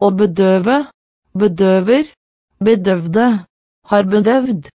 Å bedøve, bedøver, bedøvde, har bedøvd.